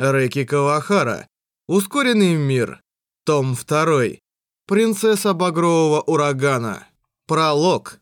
Рэки Кавахара. Ускоренный мир. Том 2. Принцесса Багрового Урагана. Пролог.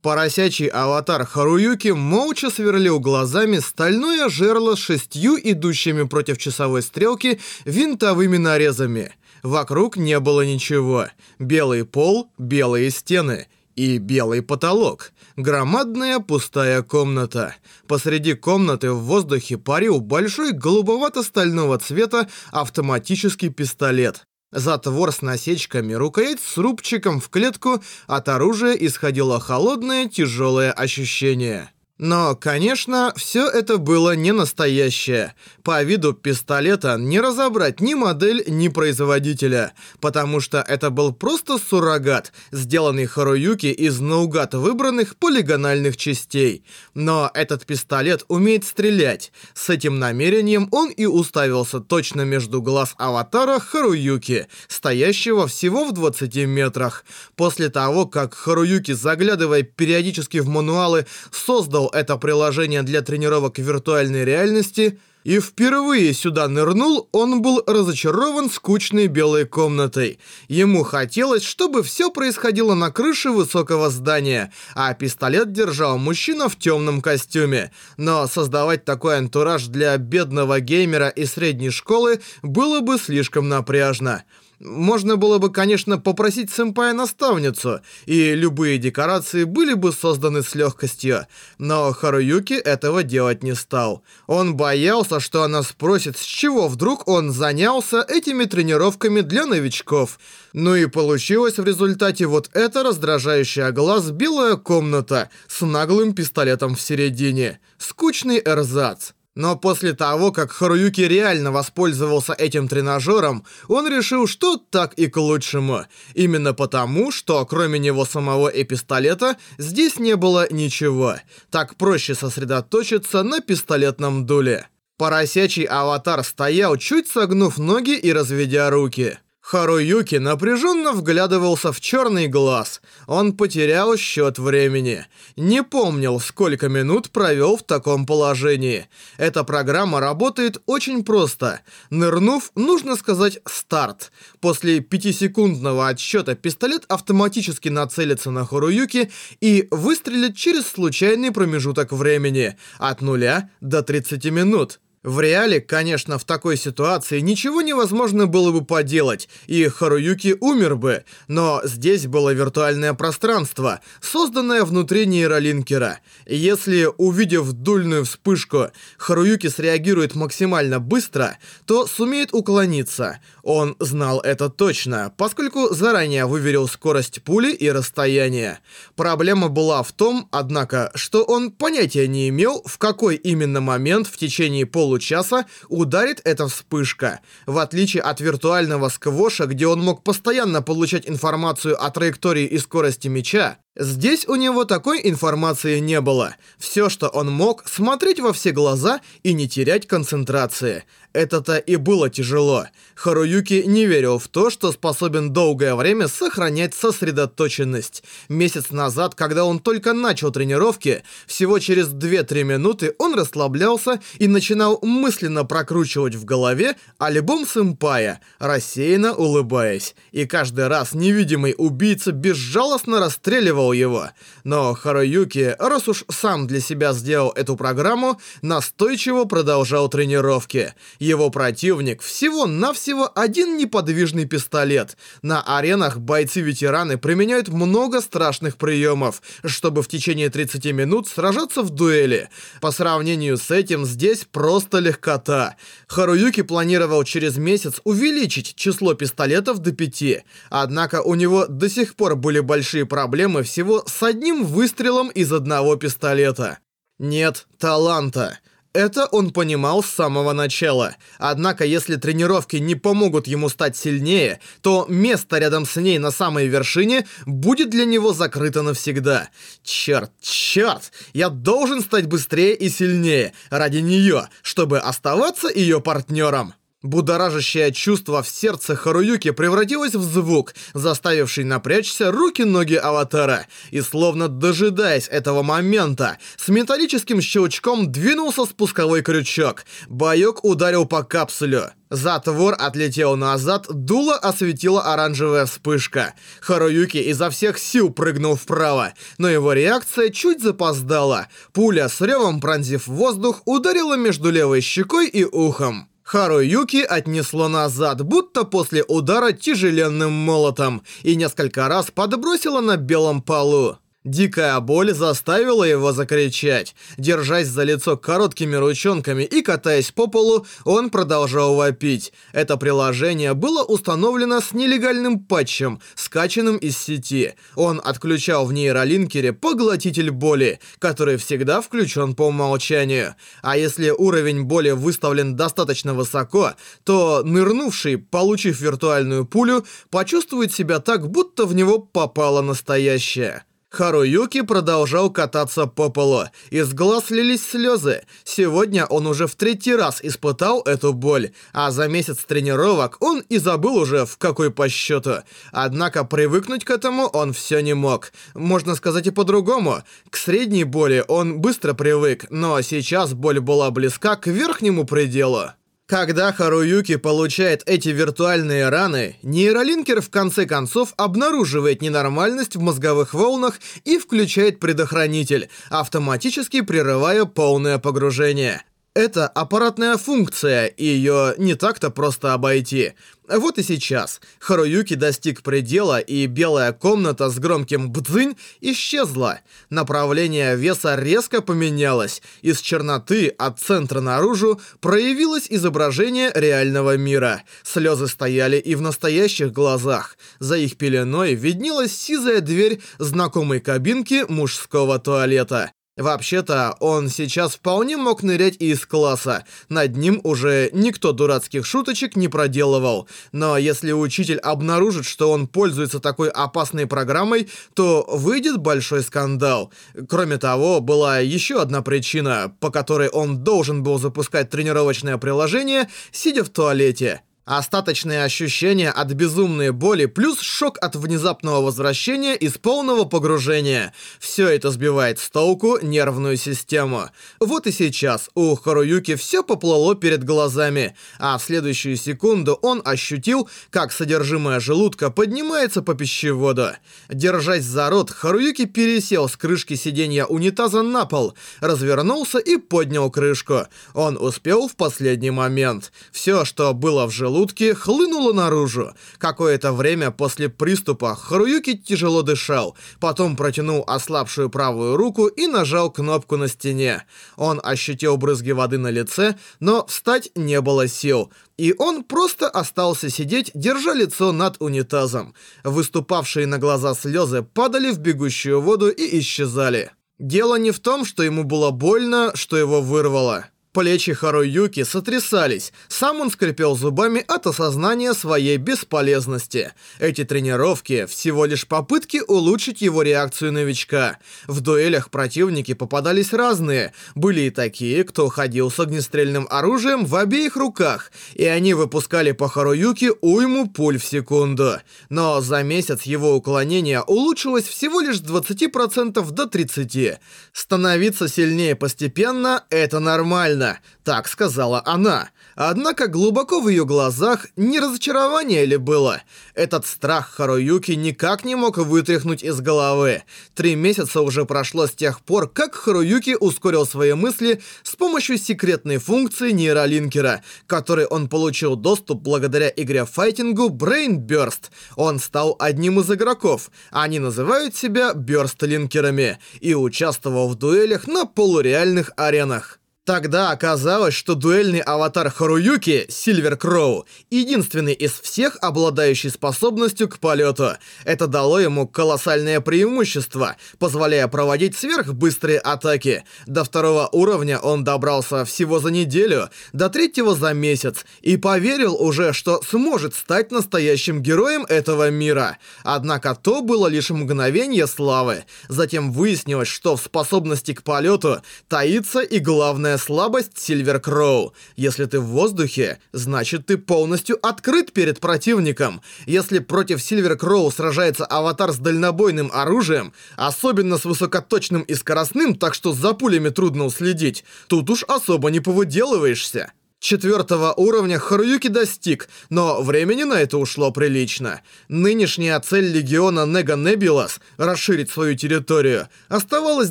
Поросячий аватар Харуюки молча сверлил глазами стальное жерло с шестью идущими против часовой стрелки винтовыми нарезами. Вокруг не было ничего. Белый пол, белые стены и белый потолок. Громадная пустая комната. Посреди комнаты в воздухе парил большой голубовато-стального цвета автоматический пистолет. Затвор с насечками, рукоять с рубчиком в клетку, от оружия исходило холодное тяжелое ощущение. Но, конечно, все это было не настоящее. По виду пистолета не разобрать ни модель, ни производителя, потому что это был просто суррогат, сделанный Харуюки из наугад выбранных полигональных частей. Но этот пистолет умеет стрелять. С этим намерением он и уставился точно между глаз аватара Харуюки, стоящего всего в 20 метрах. После того, как Харуюки, заглядывая периодически в мануалы, создал это приложение для тренировок виртуальной реальности, и впервые сюда нырнул, он был разочарован скучной белой комнатой. Ему хотелось, чтобы все происходило на крыше высокого здания, а пистолет держал мужчина в темном костюме. Но создавать такой антураж для бедного геймера из средней школы было бы слишком напряжно. Можно было бы, конечно, попросить сэмпая-наставницу, и любые декорации были бы созданы с легкостью, но Харуюки этого делать не стал. Он боялся, что она спросит, с чего вдруг он занялся этими тренировками для новичков. Ну и получилось в результате вот эта раздражающая глаз белая комната с наглым пистолетом в середине. Скучный эрзац. Но после того, как Харуюки реально воспользовался этим тренажером, он решил, что так и к лучшему. Именно потому, что кроме него самого и пистолета, здесь не было ничего. Так проще сосредоточиться на пистолетном дуле. Поросячий аватар стоял, чуть согнув ноги и разведя руки. Харуюки напряженно вглядывался в черный глаз. Он потерял счет времени. Не помнил, сколько минут провел в таком положении. Эта программа работает очень просто. Нырнув, нужно сказать «старт». После пятисекундного отсчета пистолет автоматически нацелится на Харуюки и выстрелит через случайный промежуток времени от 0 до 30 минут. В реале, конечно, в такой ситуации ничего невозможно было бы поделать, и Харуюки умер бы, но здесь было виртуальное пространство, созданное внутри нейролинкера. Если, увидев дульную вспышку, Харуюки среагирует максимально быстро, то сумеет уклониться. Он знал это точно, поскольку заранее выверил скорость пули и расстояние. Проблема была в том, однако, что он понятия не имел, в какой именно момент в течение полу получаса ударит эта вспышка. В отличие от виртуального сквоша, где он мог постоянно получать информацию о траектории и скорости мяча, Здесь у него такой информации не было. Все, что он мог, смотреть во все глаза и не терять концентрации. Это-то и было тяжело. Харуюки не верил в то, что способен долгое время сохранять сосредоточенность. Месяц назад, когда он только начал тренировки, всего через 2-3 минуты он расслаблялся и начинал мысленно прокручивать в голове альбом сэмпая, рассеянно улыбаясь. И каждый раз невидимый убийца безжалостно расстреливал игнорировал его. Но Харуюки, раз уж сам для себя сделал эту программу, настойчиво продолжал тренировки. Его противник всего-навсего один неподвижный пистолет. На аренах бойцы-ветераны применяют много страшных приемов, чтобы в течение 30 минут сражаться в дуэли. По сравнению с этим здесь просто легкота. Харуюки планировал через месяц увеличить число пистолетов до 5. Однако у него до сих пор были большие проблемы всего с одним выстрелом из одного пистолета. Нет таланта. Это он понимал с самого начала. Однако, если тренировки не помогут ему стать сильнее, то место рядом с ней на самой вершине будет для него закрыто навсегда. Черт, черт! Я должен стать быстрее и сильнее ради нее, чтобы оставаться ее партнером. Будоражащее чувство в сердце Харуюки превратилось в звук, заставивший напрячься руки-ноги аватара. И словно дожидаясь этого момента, с металлическим щелчком двинулся спусковой крючок. Боёк ударил по капсулю. Затвор отлетел назад, дуло осветила оранжевая вспышка. Харуюки изо всех сил прыгнул вправо, но его реакция чуть запоздала. Пуля с ревом пронзив воздух ударила между левой щекой и ухом. Харуюки отнесло назад, будто после удара тяжеленным молотом, и несколько раз подбросило на белом полу. Дикая боль заставила его закричать. Держась за лицо короткими ручонками и катаясь по полу, он продолжал вопить. Это приложение было установлено с нелегальным патчем, скачанным из сети. Он отключал в нейролинкере поглотитель боли, который всегда включен по умолчанию. А если уровень боли выставлен достаточно высоко, то нырнувший, получив виртуальную пулю, почувствует себя так, будто в него попало настоящее. Харуюки продолжал кататься по полу. Из глаз лились слезы. Сегодня он уже в третий раз испытал эту боль, а за месяц тренировок он и забыл уже в какой по счету. Однако привыкнуть к этому он все не мог. Можно сказать и по-другому. К средней боли он быстро привык, но сейчас боль была близка к верхнему пределу. Когда Харуюки получает эти виртуальные раны, нейролинкер в конце концов обнаруживает ненормальность в мозговых волнах и включает предохранитель, автоматически прерывая полное погружение. Это аппаратная функция, и ее не так-то просто обойти. Вот и сейчас. Харуюки достиг предела, и белая комната с громким «бдзынь» исчезла. Направление веса резко поменялось. Из черноты от центра наружу проявилось изображение реального мира. Слезы стояли и в настоящих глазах. За их пеленой виднелась сизая дверь знакомой кабинки мужского туалета. Вообще-то, он сейчас вполне мог нырять из класса. Над ним уже никто дурацких шуточек не проделывал. Но если учитель обнаружит, что он пользуется такой опасной программой, то выйдет большой скандал. Кроме того, была еще одна причина, по которой он должен был запускать тренировочное приложение, сидя в туалете. Остаточные ощущения от безумной боли плюс шок от внезапного возвращения из полного погружения. Все это сбивает с толку нервную систему. Вот и сейчас у Харуюки все поплыло перед глазами, а в следующую секунду он ощутил, как содержимое желудка поднимается по пищеводу. Держась за рот, Харуюки пересел с крышки сиденья унитаза на пол, развернулся и поднял крышку. Он успел в последний момент. Все, что было в желудке, желудке хлынуло наружу. Какое-то время после приступа Харуюки тяжело дышал, потом протянул ослабшую правую руку и нажал кнопку на стене. Он ощутил брызги воды на лице, но встать не было сил, и он просто остался сидеть, держа лицо над унитазом. Выступавшие на глаза слезы падали в бегущую воду и исчезали. Дело не в том, что ему было больно, что его вырвало. Плечи Харуюки сотрясались, сам он скрипел зубами от осознания своей бесполезности. Эти тренировки всего лишь попытки улучшить его реакцию новичка. В дуэлях противники попадались разные. Были и такие, кто ходил с огнестрельным оружием в обеих руках, и они выпускали по Харуюке уйму пуль в секунду. Но за месяц его уклонение улучшилось всего лишь с 20% до 30%. Становиться сильнее постепенно – это нормально нормально, так сказала она. Однако глубоко в ее глазах не разочарование ли было? Этот страх Харуюки никак не мог вытряхнуть из головы. Три месяца уже прошло с тех пор, как Харуюки ускорил свои мысли с помощью секретной функции нейролинкера, которой он получил доступ благодаря игре-файтингу Brain Burst. Он стал одним из игроков. Они называют себя Бёрст-линкерами и участвовал в дуэлях на полуреальных аренах. Тогда оказалось, что дуэльный аватар Харуюки, Сильвер Кроу, единственный из всех, обладающий способностью к полету. Это дало ему колоссальное преимущество, позволяя проводить сверхбыстрые атаки. До второго уровня он добрался всего за неделю, до третьего за месяц, и поверил уже, что сможет стать настоящим героем этого мира. Однако то было лишь мгновение славы. Затем выяснилось, что в способности к полету таится и главное главная слабость Сильвер Кроу. Если ты в воздухе, значит ты полностью открыт перед противником. Если против Сильвер Кроу сражается аватар с дальнобойным оружием, особенно с высокоточным и скоростным, так что за пулями трудно уследить, тут уж особо не повыделываешься. Четвертого уровня Харуюки достиг, но времени на это ушло прилично. Нынешняя цель Легиона Нега Небилас — расширить свою территорию — оставалась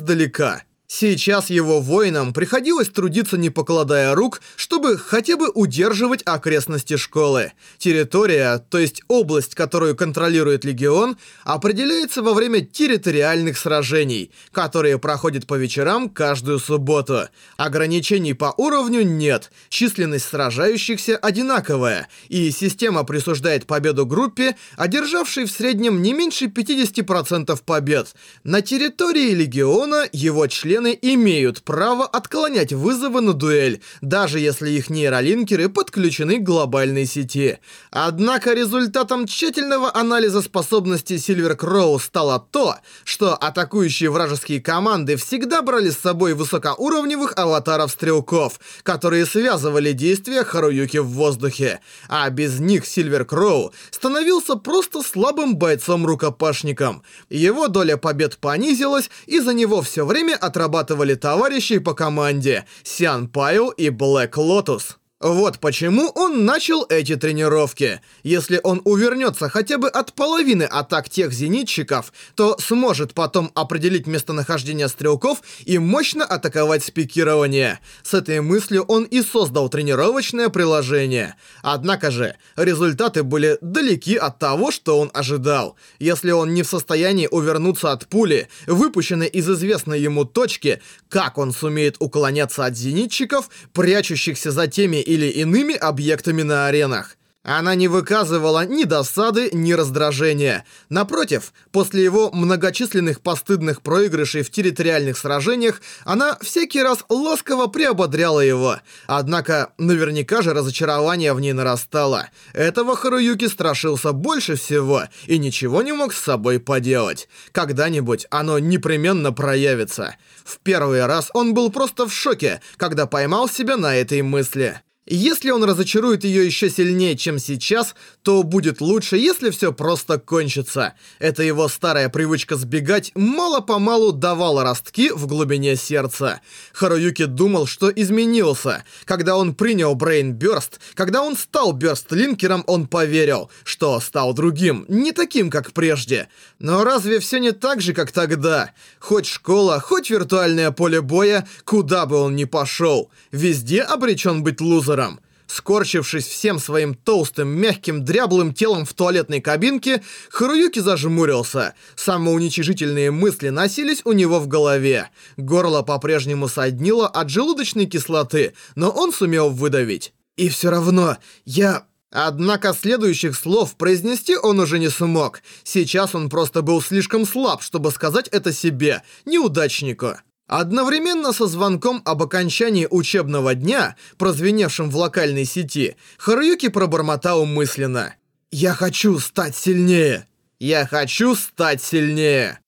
далека. Сейчас его воинам приходилось трудиться не покладая рук, чтобы хотя бы удерживать окрестности школы. Территория, то есть область, которую контролирует Легион, определяется во время территориальных сражений, которые проходят по вечерам каждую субботу. Ограничений по уровню нет, численность сражающихся одинаковая, и система присуждает победу группе, одержавшей в среднем не меньше 50% побед. На территории Легиона его члены члены имеют право отклонять вызовы на дуэль, даже если их нейролинкеры подключены к глобальной сети. Однако результатом тщательного анализа способностей Сильвер Кроу стало то, что атакующие вражеские команды всегда брали с собой высокоуровневых аватаров-стрелков, которые связывали действия Харуюки в воздухе, а без них Сильвер Кроу становился просто слабым бойцом-рукопашником. Его доля побед понизилась, и за него все время отрабатывали отрабатывали товарищи по команде Сиан Пайл и Блэк Лотус. Вот почему он начал эти тренировки. Если он увернется хотя бы от половины атак тех зенитчиков, то сможет потом определить местонахождение стрелков и мощно атаковать спикирование. С этой мыслью он и создал тренировочное приложение. Однако же, результаты были далеки от того, что он ожидал. Если он не в состоянии увернуться от пули, выпущенной из известной ему точки, как он сумеет уклоняться от зенитчиков, прячущихся за теми или иными объектами на аренах. Она не выказывала ни досады, ни раздражения. Напротив, после его многочисленных постыдных проигрышей в территориальных сражениях, она всякий раз ласково приободряла его. Однако, наверняка же разочарование в ней нарастало. Этого Харуюки страшился больше всего и ничего не мог с собой поделать. Когда-нибудь оно непременно проявится. В первый раз он был просто в шоке, когда поймал себя на этой мысли. Если он разочарует ее еще сильнее, чем сейчас, то будет лучше, если все просто кончится. Эта его старая привычка сбегать мало-помалу давала ростки в глубине сердца. Харуюки думал, что изменился. Когда он принял Brain Burst, когда он стал Бёрст-линкером, он поверил, что стал другим, не таким, как прежде. Но разве все не так же, как тогда? Хоть школа, хоть виртуальное поле боя, куда бы он ни пошел, везде обречен быть лузером коридорам. Скорчившись всем своим толстым, мягким, дряблым телом в туалетной кабинке, Харуюки зажмурился. Самоуничижительные мысли носились у него в голове. Горло по-прежнему соднило от желудочной кислоты, но он сумел выдавить. «И все равно, я...» Однако следующих слов произнести он уже не смог. Сейчас он просто был слишком слаб, чтобы сказать это себе, неудачнику. Одновременно со звонком об окончании учебного дня, прозвеневшим в локальной сети, Харуюки пробормотал мысленно. «Я хочу стать сильнее! Я хочу стать сильнее!»